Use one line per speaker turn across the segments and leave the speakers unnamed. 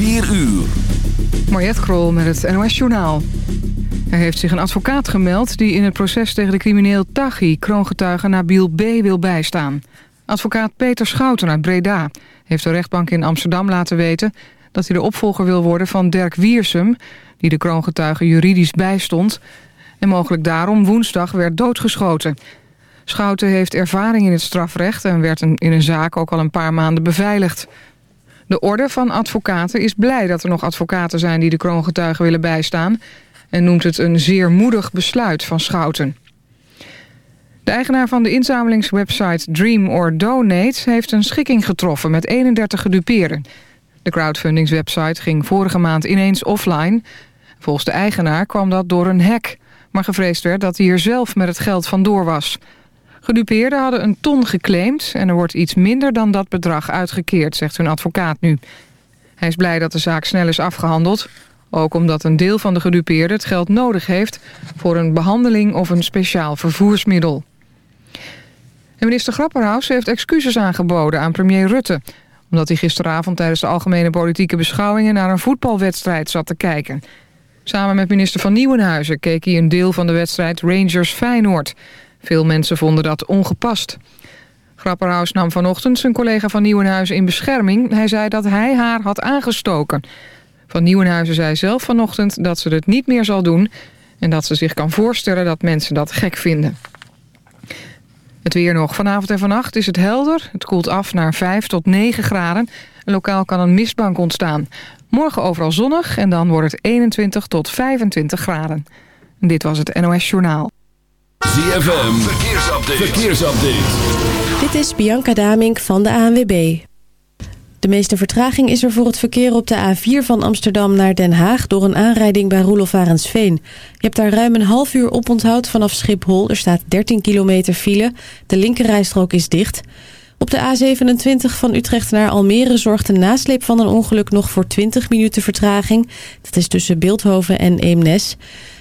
4 uur.
Mariette Krol met het NOS Journaal. Er heeft zich een advocaat gemeld die in het proces tegen de crimineel Taghi... kroongetuige Nabil B. wil bijstaan. Advocaat Peter Schouten uit Breda heeft de rechtbank in Amsterdam laten weten... dat hij de opvolger wil worden van Dirk Wiersum... die de kroongetuige juridisch bijstond... en mogelijk daarom woensdag werd doodgeschoten... Schouten heeft ervaring in het strafrecht... en werd in een zaak ook al een paar maanden beveiligd. De orde van advocaten is blij dat er nog advocaten zijn... die de kroongetuigen willen bijstaan... en noemt het een zeer moedig besluit van Schouten. De eigenaar van de inzamelingswebsite Dream or Donate... heeft een schikking getroffen met 31 gedupeerden. De crowdfundingswebsite ging vorige maand ineens offline. Volgens de eigenaar kwam dat door een hack... maar gevreesd werd dat hij er zelf met het geld vandoor was... Gedupeerden hadden een ton geclaimd en er wordt iets minder dan dat bedrag uitgekeerd, zegt hun advocaat nu. Hij is blij dat de zaak snel is afgehandeld, ook omdat een deel van de gedupeerden het geld nodig heeft voor een behandeling of een speciaal vervoersmiddel. En minister Grapperhaus heeft excuses aangeboden aan premier Rutte, omdat hij gisteravond tijdens de algemene politieke beschouwingen naar een voetbalwedstrijd zat te kijken. Samen met minister van Nieuwenhuizen keek hij een deel van de wedstrijd Rangers-Feyenoord. Veel mensen vonden dat ongepast. Grapperhaus nam vanochtend zijn collega van Nieuwenhuizen in bescherming. Hij zei dat hij haar had aangestoken. Van Nieuwenhuizen zei zelf vanochtend dat ze het niet meer zal doen... en dat ze zich kan voorstellen dat mensen dat gek vinden. Het weer nog. Vanavond en vannacht is het helder. Het koelt af naar 5 tot 9 graden. En lokaal kan een mistbank ontstaan. Morgen overal zonnig en dan wordt het 21 tot 25 graden. Dit was het NOS Journaal.
ZFM, verkeersupdate.
Dit is Bianca Damink van de ANWB. De meeste vertraging is er voor het verkeer op de A4 van Amsterdam naar Den Haag... door een aanrijding bij Roelof Arendsveen. Je hebt daar ruim een half uur oponthoud vanaf Schiphol. Er staat 13 kilometer file. De linkerrijstrook is dicht. Op de A27 van Utrecht naar Almere zorgt de nasleep van een ongeluk nog voor 20 minuten vertraging. Dat is tussen Beeldhoven en Eemnes.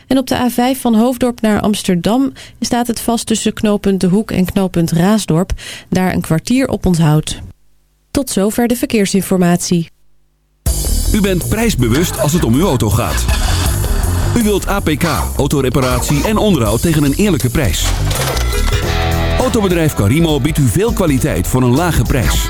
En op de A5 van Hoofddorp naar Amsterdam staat het vast tussen knooppunt De Hoek en knooppunt Raasdorp. Daar een kwartier op onthoud. Tot zover de verkeersinformatie.
U bent prijsbewust als het om uw auto gaat. U wilt APK, autoreparatie en onderhoud tegen een eerlijke prijs. Autobedrijf Carimo biedt u veel kwaliteit voor een lage prijs.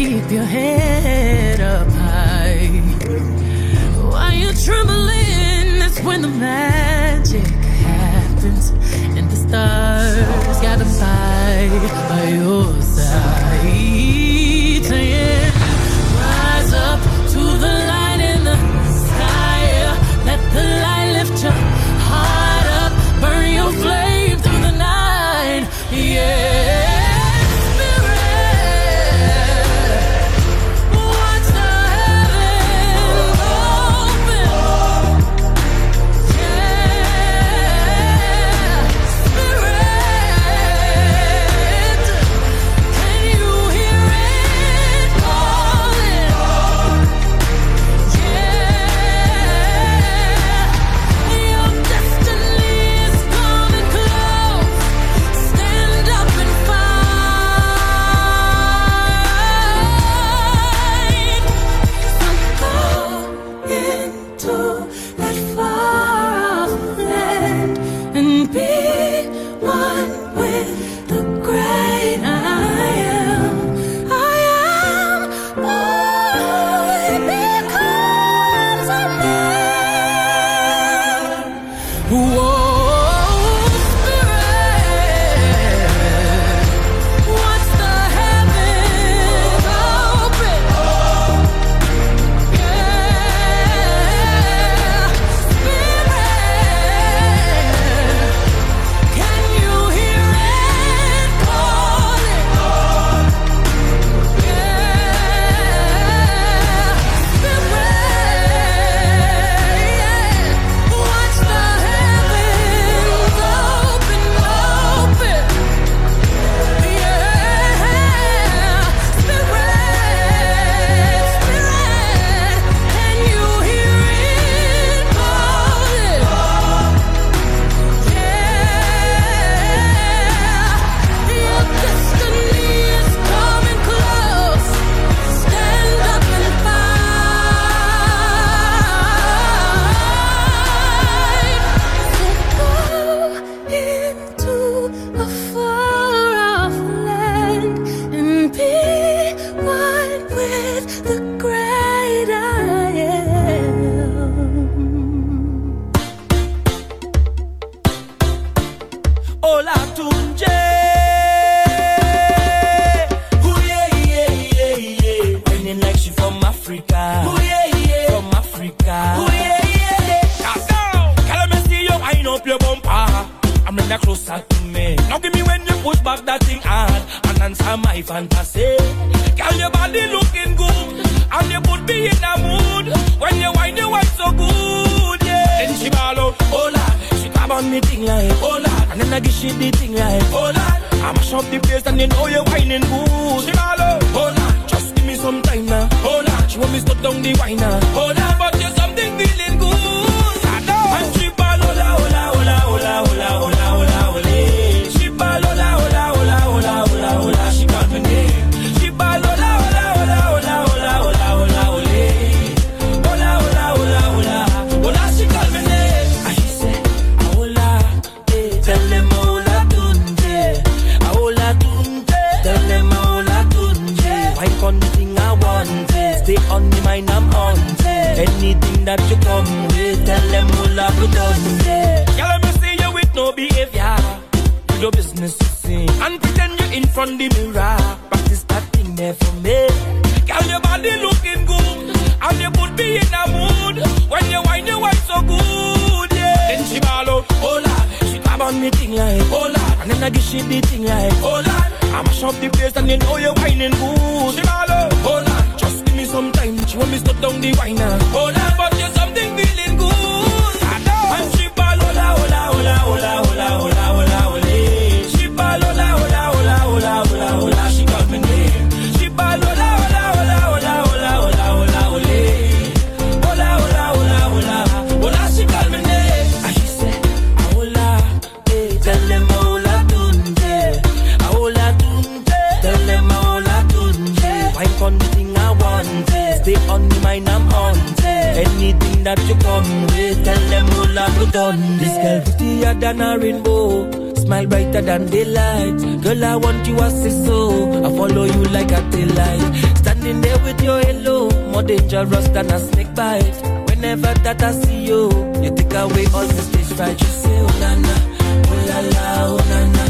Keep your head up high. While you're trembling, that's when the magic happens. And the stars got to fight by your
Why on the thing I want it. Stay on the mind, I'm on. Anything that you come with, tell them put on it. Girl, let me see you with no behavior. Do your business to sing. And pretend you're in front the mirror. Practice that thing there for me. Girl, your body looking good. And you put me in a mood. When you whine, you whine so good, yeah. Then she ball out, grab on me thing like, oh Lord. And then I give she the thing like, oh Lord. I mash up the place and you know you're whining good. She ball out, oh. Just give me some time. She want me stop down the wine now. Oh Lord, but you something That you come with, tell them hola, put on it. This girl prettier than a rainbow. Smile brighter than daylight. Girl, I want you as a so. I follow you like a daylight. Stand Standing there with your halo, more dangerous than a snake bite. Whenever that I see you, you take away all the stage fright. You say, oh na na, oh la la, oh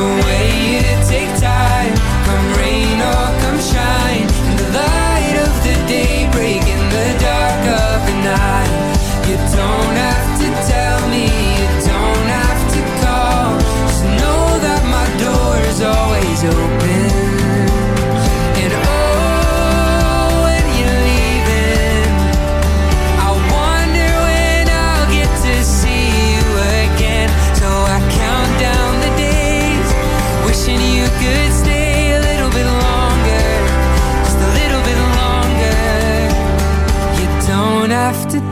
It's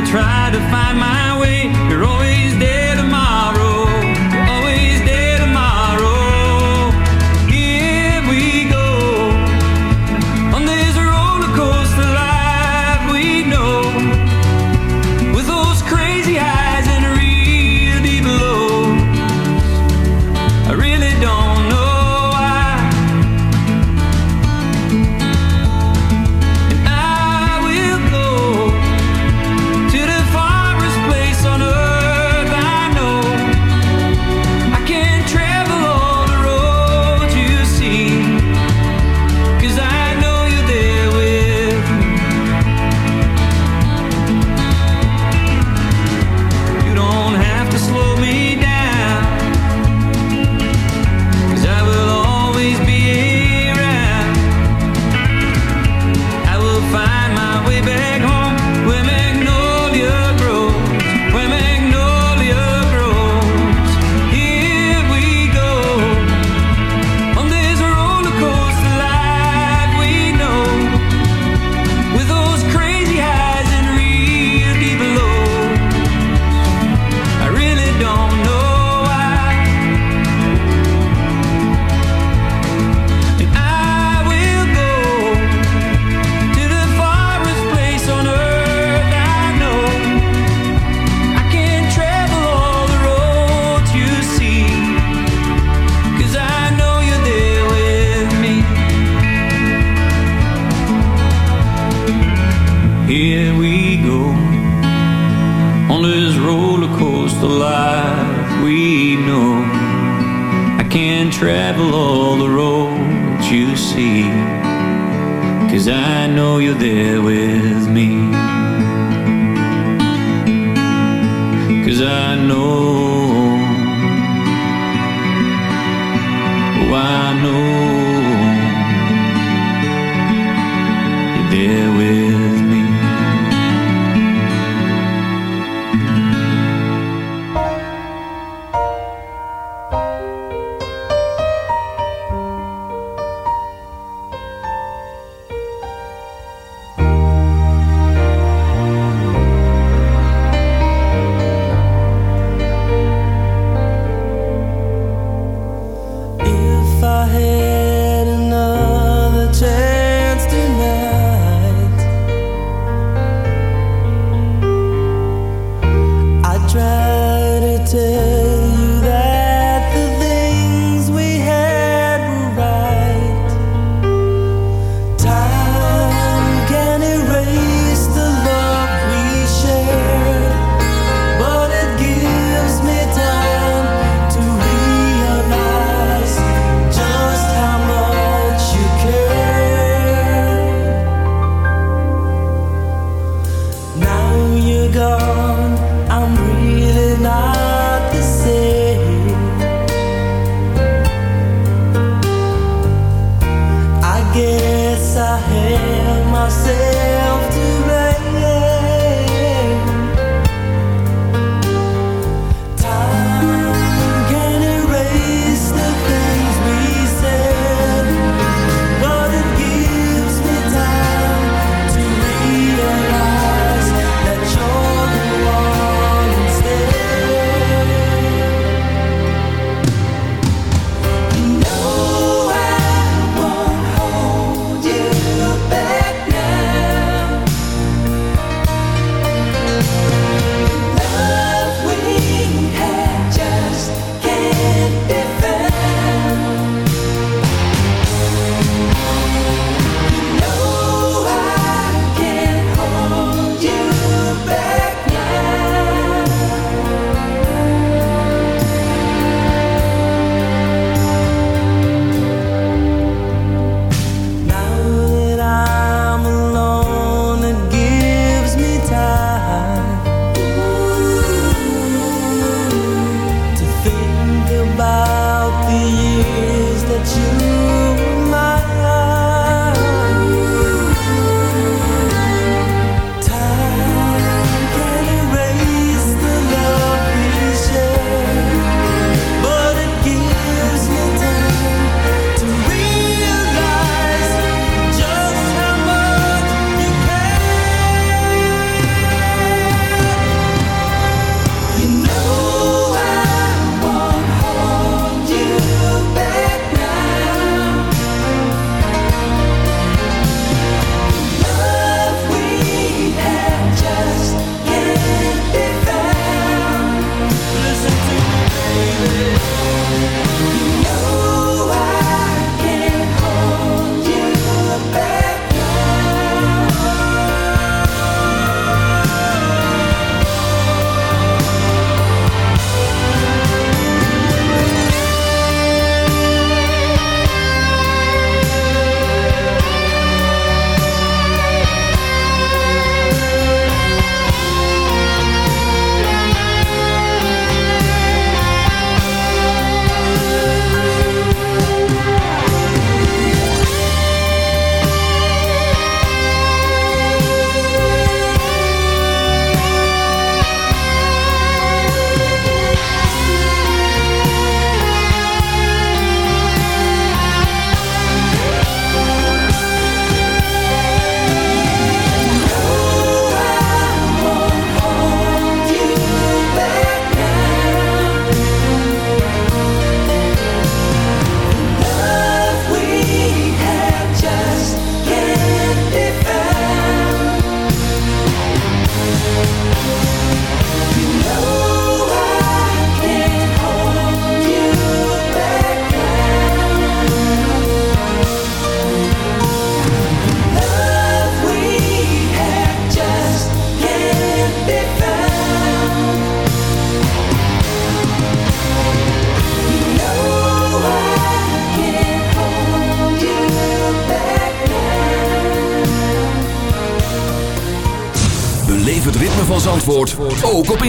I will try to find my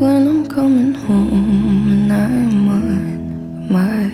when I'm coming home and I'm on my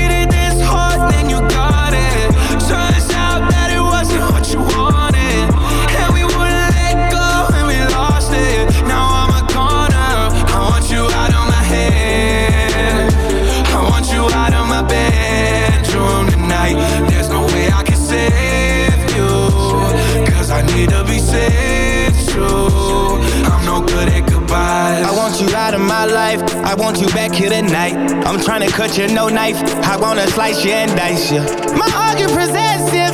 my
life. I want you back here tonight. I'm trying to cut you, no knife. I wanna slice you and dice you. My argue possessive,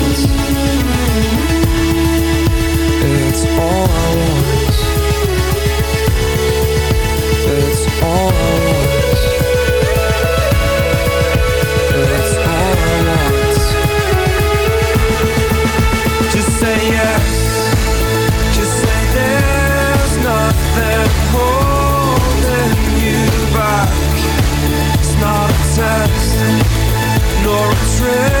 girl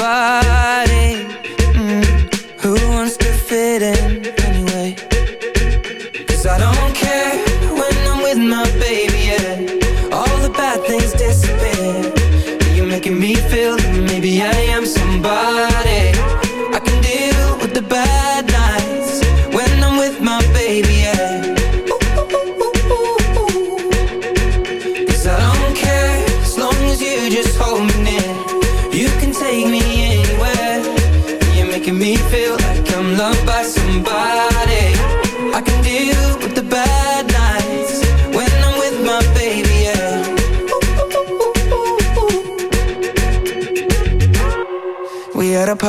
Bye.